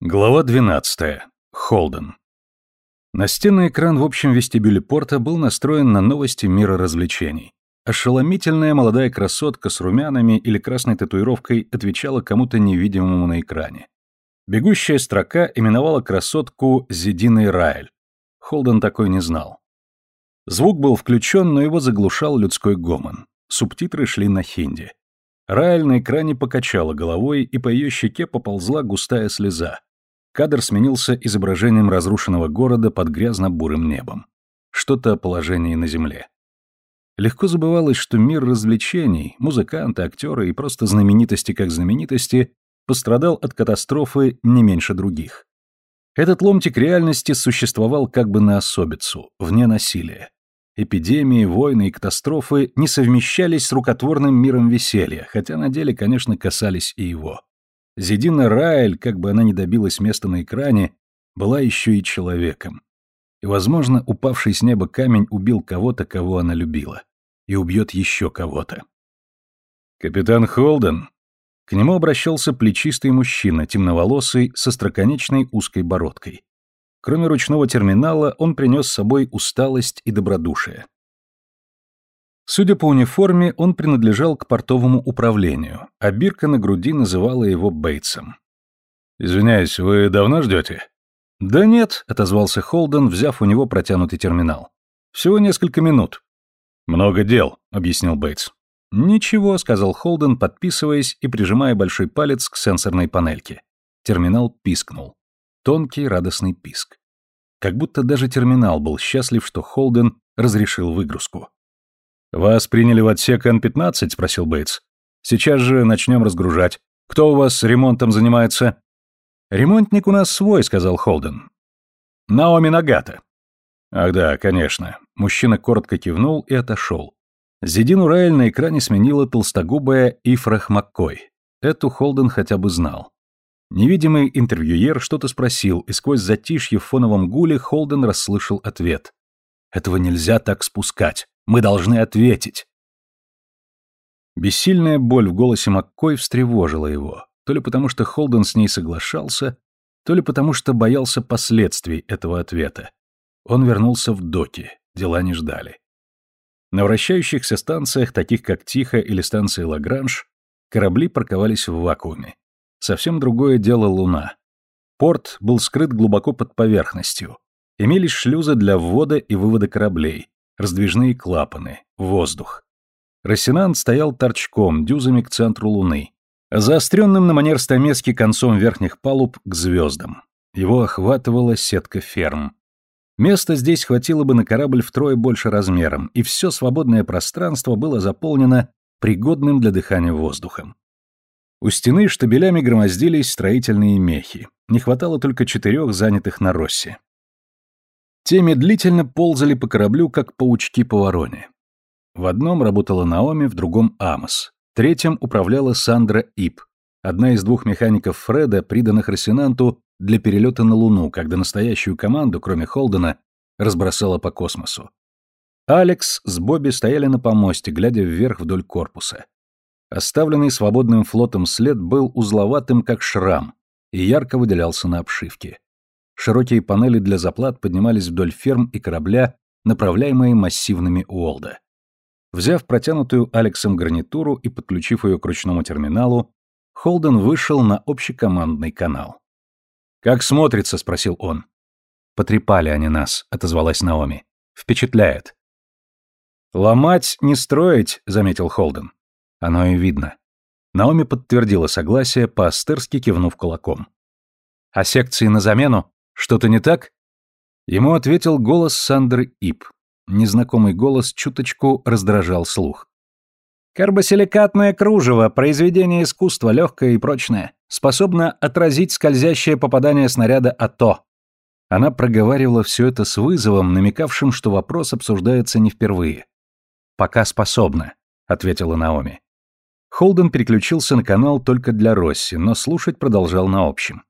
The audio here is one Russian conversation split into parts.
Глава 12. Холден. Настенный экран в общем вестибюле порта был настроен на новости мира развлечений. Ошеломительная молодая красотка с румянами или красной татуировкой отвечала кому-то невидимому на экране. Бегущая строка именовала красотку Зединой Райль. Холден такой не знал. Звук был включен, но его заглушал людской гомон. Субтитры шли на хинди. Райль на экране покачала головой, и по ее щеке поползла густая слеза. Кадр сменился изображением разрушенного города под грязно-бурым небом. Что-то о положении на земле. Легко забывалось, что мир развлечений, музыканты, актеры и просто знаменитости как знаменитости пострадал от катастрофы не меньше других. Этот ломтик реальности существовал как бы на особицу, вне насилия. Эпидемии, войны и катастрофы не совмещались с рукотворным миром веселья, хотя на деле, конечно, касались и его. Зедина Райль, как бы она ни добилась места на экране, была еще и человеком. И, возможно, упавший с неба камень убил кого-то, кого она любила. И убьет еще кого-то. «Капитан Холден?» К нему обращался плечистый мужчина, темноволосый, со строконечной узкой бородкой. Кроме ручного терминала, он принес с собой усталость и добродушие. Судя по униформе, он принадлежал к портовому управлению, а бирка на груди называла его Бейтсом. «Извиняюсь, вы давно ждете?» «Да нет», — отозвался Холден, взяв у него протянутый терминал. «Всего несколько минут». «Много дел», — объяснил Бейтс. «Ничего», — сказал Холден, подписываясь и прижимая большой палец к сенсорной панельке. Терминал пискнул. Тонкий радостный писк. Как будто даже терминал был счастлив, что Холден разрешил выгрузку. «Вас приняли в отсек Н-15?» — спросил Бейтс. «Сейчас же начнем разгружать. Кто у вас ремонтом занимается?» «Ремонтник у нас свой», — сказал Холден. «Наоми Нагата». «Ах да, конечно». Мужчина коротко кивнул и отошел. Зидину Райль на экране сменила толстогубая Ифрах Маккой. Эту Холден хотя бы знал. Невидимый интервьюер что-то спросил, и сквозь затишье в фоновом гуле Холден расслышал ответ. «Этого нельзя так спускать. Мы должны ответить. Бессильная боль в голосе Маккой встревожила его, то ли потому, что Холден с ней соглашался, то ли потому, что боялся последствий этого ответа. Он вернулся в доки, дела не ждали. На вращающихся станциях, таких как Тихо или станция Лагранж, корабли парковались в вакууме. Совсем другое дело Луна. Порт был скрыт глубоко под поверхностью. Имелись шлюзы для ввода и вывода кораблей, раздвижные клапаны, воздух. Рассенант стоял торчком, дюзами к центру Луны, заостренным на манер стамески концом верхних палуб к звездам. Его охватывала сетка ферм. Места здесь хватило бы на корабль втрое больше размером, и все свободное пространство было заполнено пригодным для дыхания воздухом. У стены штабелями громоздились строительные мехи. Не хватало только четырех занятых на Россе. Те медлительно ползали по кораблю, как паучки по вороне. В одном работала Наоми, в другом Амос. Третьим управляла Сандра Ип, одна из двух механиков Фреда, приданных Рассенанту для перелета на Луну, когда настоящую команду, кроме Холдена, разбросала по космосу. Алекс с Бобби стояли на помосте, глядя вверх вдоль корпуса. Оставленный свободным флотом след был узловатым, как шрам, и ярко выделялся на обшивке. Широкие панели для заплат поднимались вдоль ферм и корабля, направляемые массивными Уолда. Взяв протянутую Алексом гарнитуру и подключив ее к ручному терминалу, Холден вышел на общекомандный канал. «Как смотрится?» — спросил он. «Потрепали они нас», — отозвалась Наоми. «Впечатляет». «Ломать, не строить», — заметил Холден. Оно и видно. Наоми подтвердила согласие, по-астерски кивнув кулаком. «А секции на замену?» «Что-то не так?» Ему ответил голос Сандры Ип. Незнакомый голос чуточку раздражал слух. «Карбосиликатное кружево, произведение искусства, легкое и прочное, способно отразить скользящее попадание снаряда АТО». Она проговаривала все это с вызовом, намекавшим, что вопрос обсуждается не впервые. «Пока способна», — ответила Наоми. Холден переключился на канал только для Росси, но слушать продолжал на общем.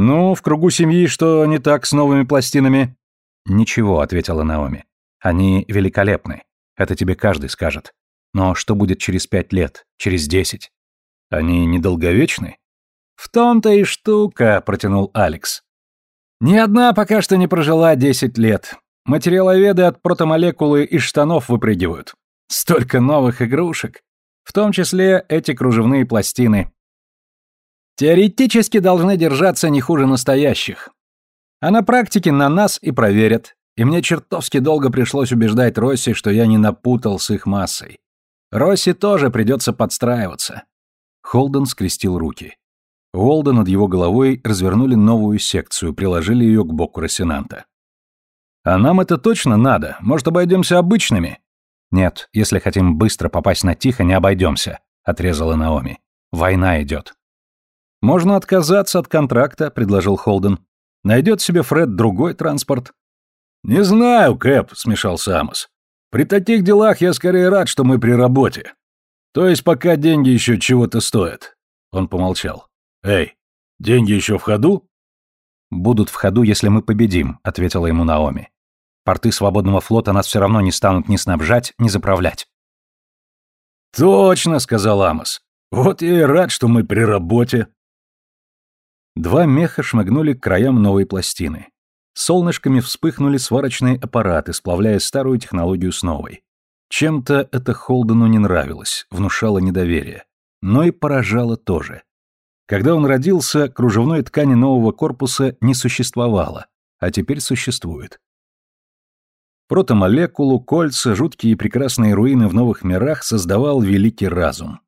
«Ну, в кругу семьи что не так с новыми пластинами?» «Ничего», — ответила Наоми. «Они великолепны. Это тебе каждый скажет. Но что будет через пять лет, через десять?» «Они недолговечны?» В том-то и штука, протянул Алекс. Ни одна пока что не прожила десять лет. Материаловеды от протомолекулы из штанов выпрыгивают. Столько новых игрушек. В том числе эти кружевные пластины. Теоретически должны держаться не хуже настоящих. А на практике на нас и проверят. И мне чертовски долго пришлось убеждать Росси, что я не напутал с их массой. Росси тоже придется подстраиваться. Холден скрестил руки. Уолда над его головой развернули новую секцию, приложили ее к боку Рассенанта. «А нам это точно надо? Может, обойдемся обычными?» «Нет, если хотим быстро попасть на Тихо, не обойдемся», — отрезала Наоми. «Война идет». «Можно отказаться от контракта», — предложил Холден. «Найдет себе Фред другой транспорт». «Не знаю, Кэп», — смешался Амос. «При таких делах я скорее рад, что мы при работе. То есть пока деньги еще чего-то стоят». Он помолчал. «Эй, деньги еще в ходу?» «Будут в ходу, если мы победим», — ответила ему Наоми. «Порты свободного флота нас все равно не станут ни снабжать, ни заправлять». «Точно», — сказал Амос. «Вот я и рад, что мы при работе». Два меха шмыгнули к краям новой пластины. Солнышками вспыхнули сварочные аппараты, сплавляя старую технологию с новой. Чем-то это Холдену не нравилось, внушало недоверие. Но и поражало тоже. Когда он родился, кружевной ткани нового корпуса не существовало, а теперь существует. Протомолекулу, кольца, жуткие и прекрасные руины в новых мирах создавал великий разум.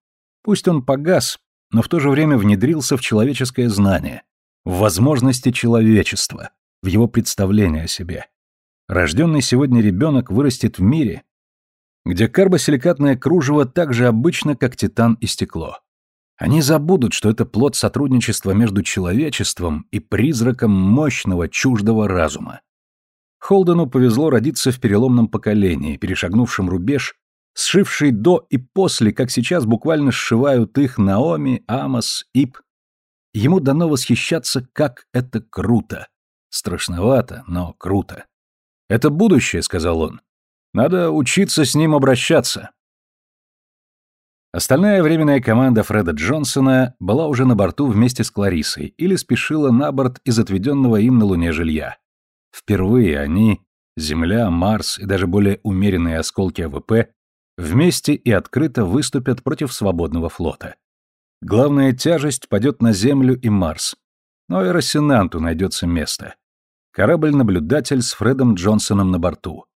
Пусть он погас, но в то же время внедрился в человеческое знание, в возможности человечества, в его представление о себе. Рожденный сегодня ребенок вырастет в мире, где карбосиликатное кружево так же обычно, как титан и стекло. Они забудут, что это плод сотрудничества между человечеством и призраком мощного чуждого разума. Холдену повезло родиться в переломном поколении, перешагнувшем рубеж, сшивший до и после, как сейчас буквально сшивают их Наоми, Амос, Ип. Ему дано восхищаться, как это круто. Страшновато, но круто. «Это будущее», — сказал он. «Надо учиться с ним обращаться». Остальная временная команда Фреда Джонсона была уже на борту вместе с Кларисой или спешила на борт из отведенного им на Луне жилья. Впервые они, Земля, Марс и даже более умеренные осколки АВП вместе и открыто выступят против свободного флота. Главная тяжесть падет на Землю и Марс. Но и Росинанту найдется место. Корабль-наблюдатель с Фредом Джонсоном на борту.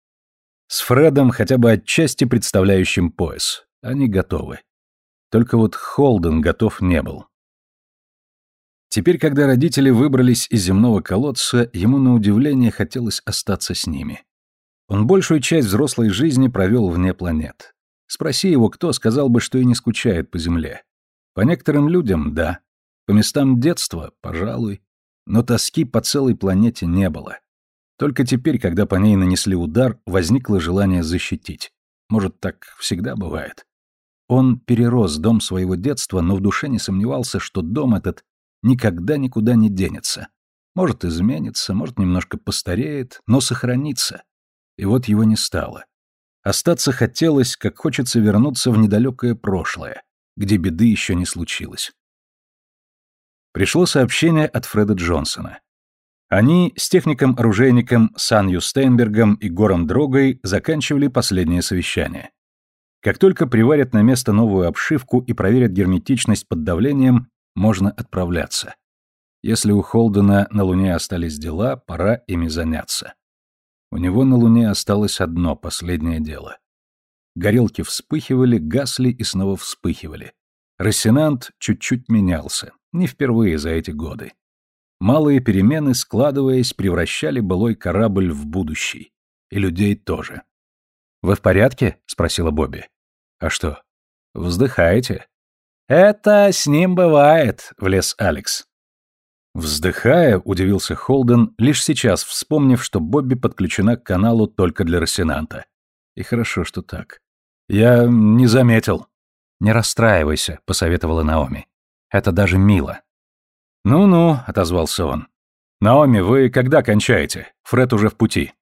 С Фредом хотя бы отчасти представляющим пояс. Они готовы. Только вот Холден готов не был. Теперь, когда родители выбрались из земного колодца, ему на удивление хотелось остаться с ними. Он большую часть взрослой жизни провел вне планет. Спроси его кто, сказал бы, что и не скучает по Земле. По некоторым людям – да. По местам детства – пожалуй. Но тоски по целой планете не было. Только теперь, когда по ней нанесли удар, возникло желание защитить. Может, так всегда бывает. Он перерос дом своего детства, но в душе не сомневался, что дом этот никогда никуда не денется. Может, изменится, может, немножко постареет, но сохранится. И вот его не стало. Остаться хотелось, как хочется вернуться в недалекое прошлое, где беды еще не случилось. Пришло сообщение от Фреда Джонсона. Они с техником-оружейником Санью Стейнбергом и Гором Дрогой заканчивали последнее совещание. Как только приварят на место новую обшивку и проверят герметичность под давлением, можно отправляться. Если у Холдена на Луне остались дела, пора ими заняться. У него на Луне осталось одно последнее дело. Горелки вспыхивали, гасли и снова вспыхивали. Рассенант чуть-чуть менялся, не впервые за эти годы. Малые перемены, складываясь, превращали былой корабль в будущий. И людей тоже. «Вы в порядке?» — спросила Бобби. А что? Вздыхаете? Это с ним бывает, влез Алекс. Вздыхая, удивился Холден, лишь сейчас вспомнив, что Бобби подключена к каналу только для Рассенанта. И хорошо, что так. Я не заметил. Не расстраивайся, посоветовала Наоми. Это даже мило. Ну-ну, отозвался он. Наоми, вы когда кончаете? Фред уже в пути.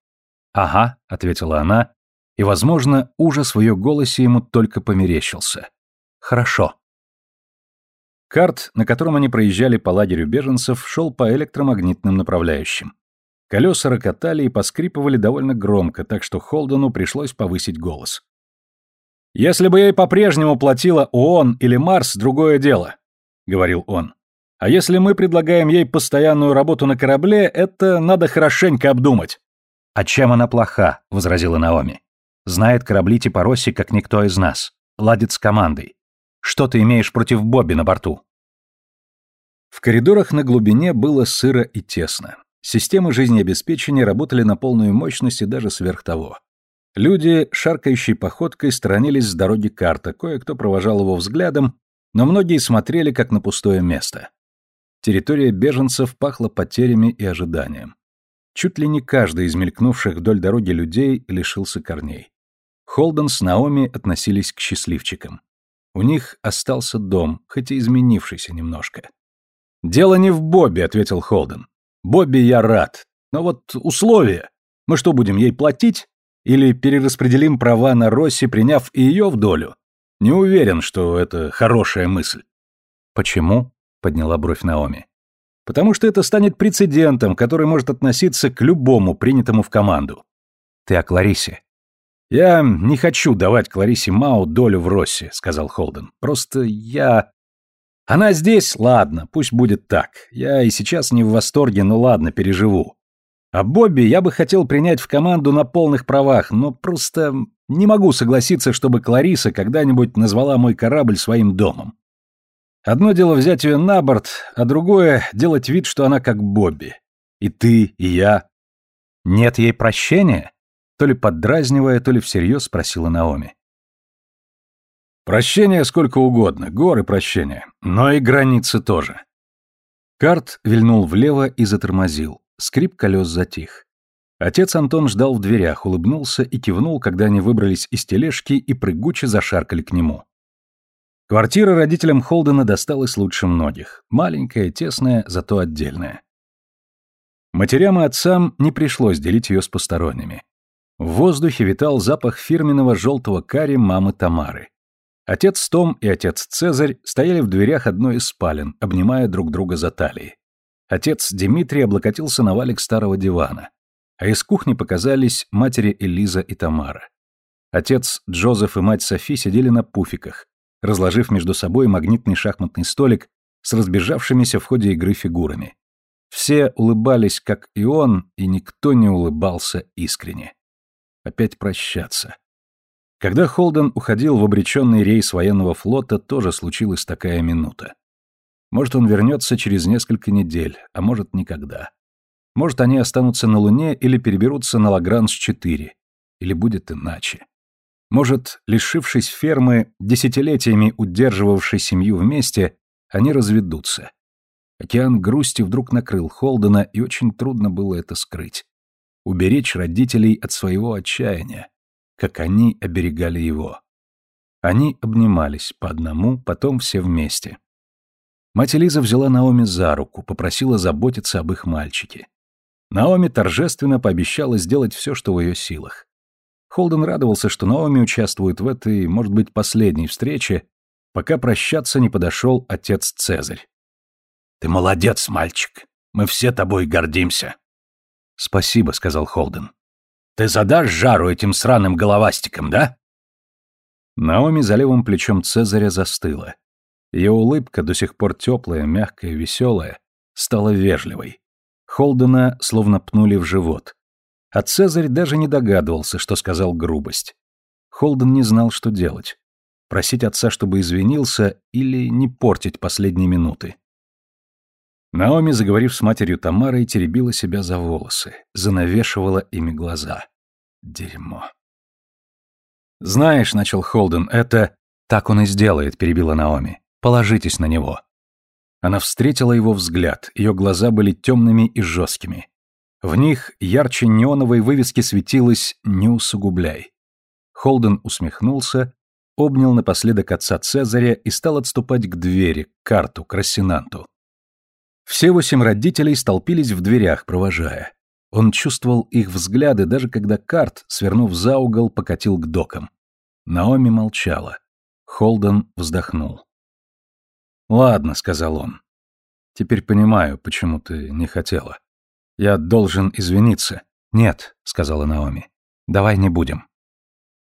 Ага, ответила она и, возможно, ужас в ее голосе ему только померещился. «Хорошо. Карт, на котором они проезжали по лагерю беженцев, шел по электромагнитным направляющим. Колеса рокотали и поскрипывали довольно громко, так что Холдену пришлось повысить голос. «Если бы ей по-прежнему платила ООН или Марс, другое дело», — говорил он. «А если мы предлагаем ей постоянную работу на корабле, это надо хорошенько обдумать». «А чем она плоха?» — возразила Наоми. «Знает корабли типа Росси, как никто из нас. Ладит с командой. Что ты имеешь против Бобби на борту?» В коридорах на глубине было сыро и тесно. Системы жизнеобеспечения работали на полную мощность и даже сверх того. Люди, шаркающей походкой, сторонились с дороги карта, кое-кто провожал его взглядом, но многие смотрели как на пустое место. Территория беженцев пахла потерями и ожиданием. Чуть ли не каждый из мелькнувших вдоль дороги людей лишился корней. Холден с Наоми относились к счастливчикам. У них остался дом, хоть и изменившийся немножко. «Дело не в Бобби», — ответил Холден. Бобби я рад. Но вот условия. Мы что, будем ей платить? Или перераспределим права на Росси, приняв и ее в долю? Не уверен, что это хорошая мысль. Почему? Подняла бровь Наоми. Потому что это станет прецедентом, который может относиться к любому принятому в команду. Ты о Кларисе. Я не хочу давать Кларисе Мау долю в Росси, сказал Холден. Просто я... Она здесь, ладно, пусть будет так. Я и сейчас не в восторге, но ладно, переживу. А Бобби я бы хотел принять в команду на полных правах, но просто не могу согласиться, чтобы Клариса когда-нибудь назвала мой корабль своим домом. Одно дело взять ее на борт, а другое — делать вид, что она как Бобби. И ты, и я. Нет ей прощения? То ли поддразнивая, то ли всерьез спросила Наоми. Прощения сколько угодно, горы прощения, но и границы тоже. Карт вильнул влево и затормозил. Скрип колес затих. Отец Антон ждал в дверях, улыбнулся и кивнул, когда они выбрались из тележки и прыгуче зашаркали к нему. Квартира родителям Холдена досталась лучше многих. Маленькая, тесная, зато отдельная. Матерям и отцам не пришлось делить ее с посторонними. В воздухе витал запах фирменного желтого карри мамы Тамары. Отец Том и отец Цезарь стояли в дверях одной из спален, обнимая друг друга за талии. Отец Дмитрий облокотился на валик старого дивана, а из кухни показались матери Элиза и Тамара. Отец Джозеф и мать Софи сидели на пуфиках, разложив между собой магнитный шахматный столик с разбежавшимися в ходе игры фигурами. Все улыбались, как и он, и никто не улыбался искренне. Опять прощаться. Когда Холден уходил в обреченный рейс военного флота, тоже случилась такая минута. Может, он вернется через несколько недель, а может, никогда. Может, они останутся на Луне или переберутся на Лагранж-4. Или будет иначе. Может, лишившись фермы, десятилетиями удерживавшей семью вместе, они разведутся. Океан грусти вдруг накрыл Холдена, и очень трудно было это скрыть. Уберечь родителей от своего отчаяния как они оберегали его. Они обнимались по одному, потом все вместе. Мать Элиза взяла Наоми за руку, попросила заботиться об их мальчике. Наоми торжественно пообещала сделать все, что в ее силах. Холден радовался, что Наоми участвует в этой, может быть, последней встрече, пока прощаться не подошел отец Цезарь. «Ты молодец, мальчик. Мы все тобой гордимся». «Спасибо», — сказал Холден. Ты задашь жару этим сраным головастикам, да?» Наоми за левым плечом Цезаря застыла. Ее улыбка, до сих пор теплая, мягкая, веселая, стала вежливой. Холдена словно пнули в живот. А Цезарь даже не догадывался, что сказал грубость. Холден не знал, что делать. Просить отца, чтобы извинился, или не портить последние минуты. Наоми, заговорив с матерью Тамарой, теребила себя за волосы, занавешивала ими глаза. Дерьмо. «Знаешь», — начал Холден, — «это...» «Так он и сделает», — перебила Наоми. «Положитесь на него». Она встретила его взгляд, ее глаза были темными и жесткими. В них ярче неоновой вывески светилось «Не усугубляй». Холден усмехнулся, обнял напоследок отца Цезаря и стал отступать к двери, к карту, к Рассенанту. Все восемь родителей столпились в дверях, провожая. Он чувствовал их взгляды, даже когда Карт, свернув за угол, покатил к докам. Наоми молчала. Холден вздохнул. Ладно, сказал он. Теперь понимаю, почему ты не хотела. Я должен извиниться. Нет, сказала Наоми. Давай не будем.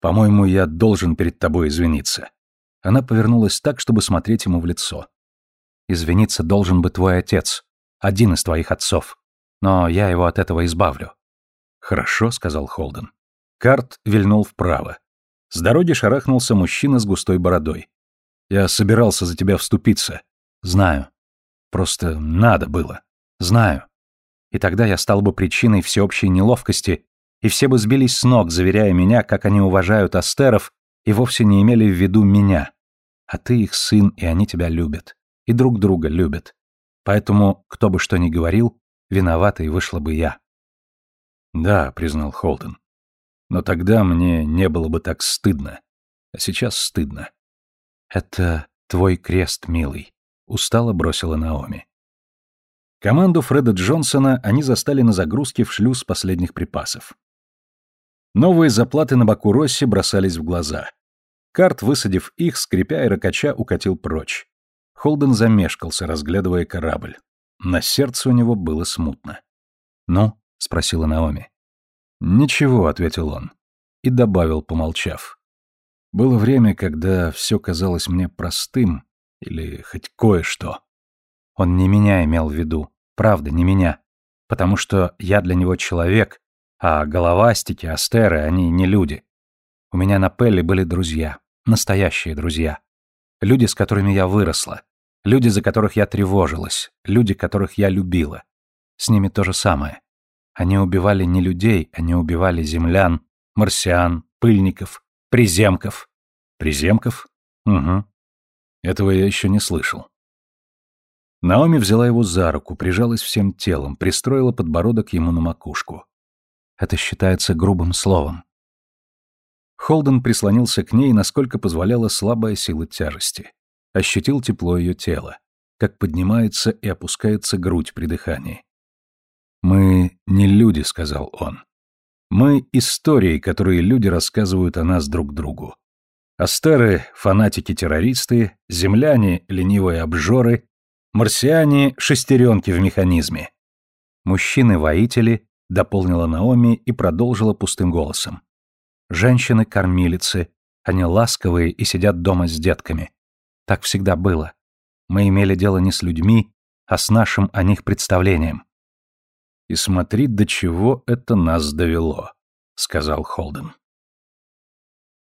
По-моему, я должен перед тобой извиниться. Она повернулась так, чтобы смотреть ему в лицо. Извиниться должен бы твой отец, один из твоих отцов. Но я его от этого избавлю. Хорошо, сказал Холден. Карт вильнул вправо. С дороги шарахнулся мужчина с густой бородой. Я собирался за тебя вступиться. Знаю. Просто надо было. Знаю. И тогда я стал бы причиной всеобщей неловкости, и все бы сбились с ног, заверяя меня, как они уважают астеров, и вовсе не имели в виду меня. А ты их сын, и они тебя любят. И друг друга любят. Поэтому, кто бы что ни говорил, виноватой вышла бы я. Да, признал Холден. Но тогда мне не было бы так стыдно. А сейчас стыдно. Это твой крест, милый, устало бросила Наоми. Команду Фреда Джонсона они застали на загрузке в шлюз последних припасов. Новые заплаты на боку Росси бросались в глаза. Карт, высадив их, скрипя и ракача, укатил прочь. Холден замешкался, разглядывая корабль. На сердце у него было смутно. «Ну?» — спросила Наоми. «Ничего», — ответил он. И добавил, помолчав. «Было время, когда все казалось мне простым, или хоть кое-что. Он не меня имел в виду, правда, не меня. Потому что я для него человек, а головастики, астеры, они не люди. У меня на Пелле были друзья, настоящие друзья. Люди, с которыми я выросла. Люди, за которых я тревожилась. Люди, которых я любила. С ними то же самое. Они убивали не людей, они убивали землян, марсиан, пыльников, приземков. Приземков? Угу. Этого я еще не слышал. Наоми взяла его за руку, прижалась всем телом, пристроила подбородок ему на макушку. Это считается грубым словом. Холден прислонился к ней, насколько позволяла слабая сила тяжести. Ощутил тепло ее тела, как поднимается и опускается грудь при дыхании. «Мы не люди», — сказал он. «Мы — истории, которые люди рассказывают о нас друг другу. Астеры — фанатики-террористы, земляне — ленивые обжоры, марсиане — шестеренки в механизме. Мужчины-воители дополнила Наоми и продолжила пустым голосом. Женщины-кормилицы, они ласковые и сидят дома с детками. Так всегда было. Мы имели дело не с людьми, а с нашим о них представлением. И смотри, до чего это нас довело, сказал Холден.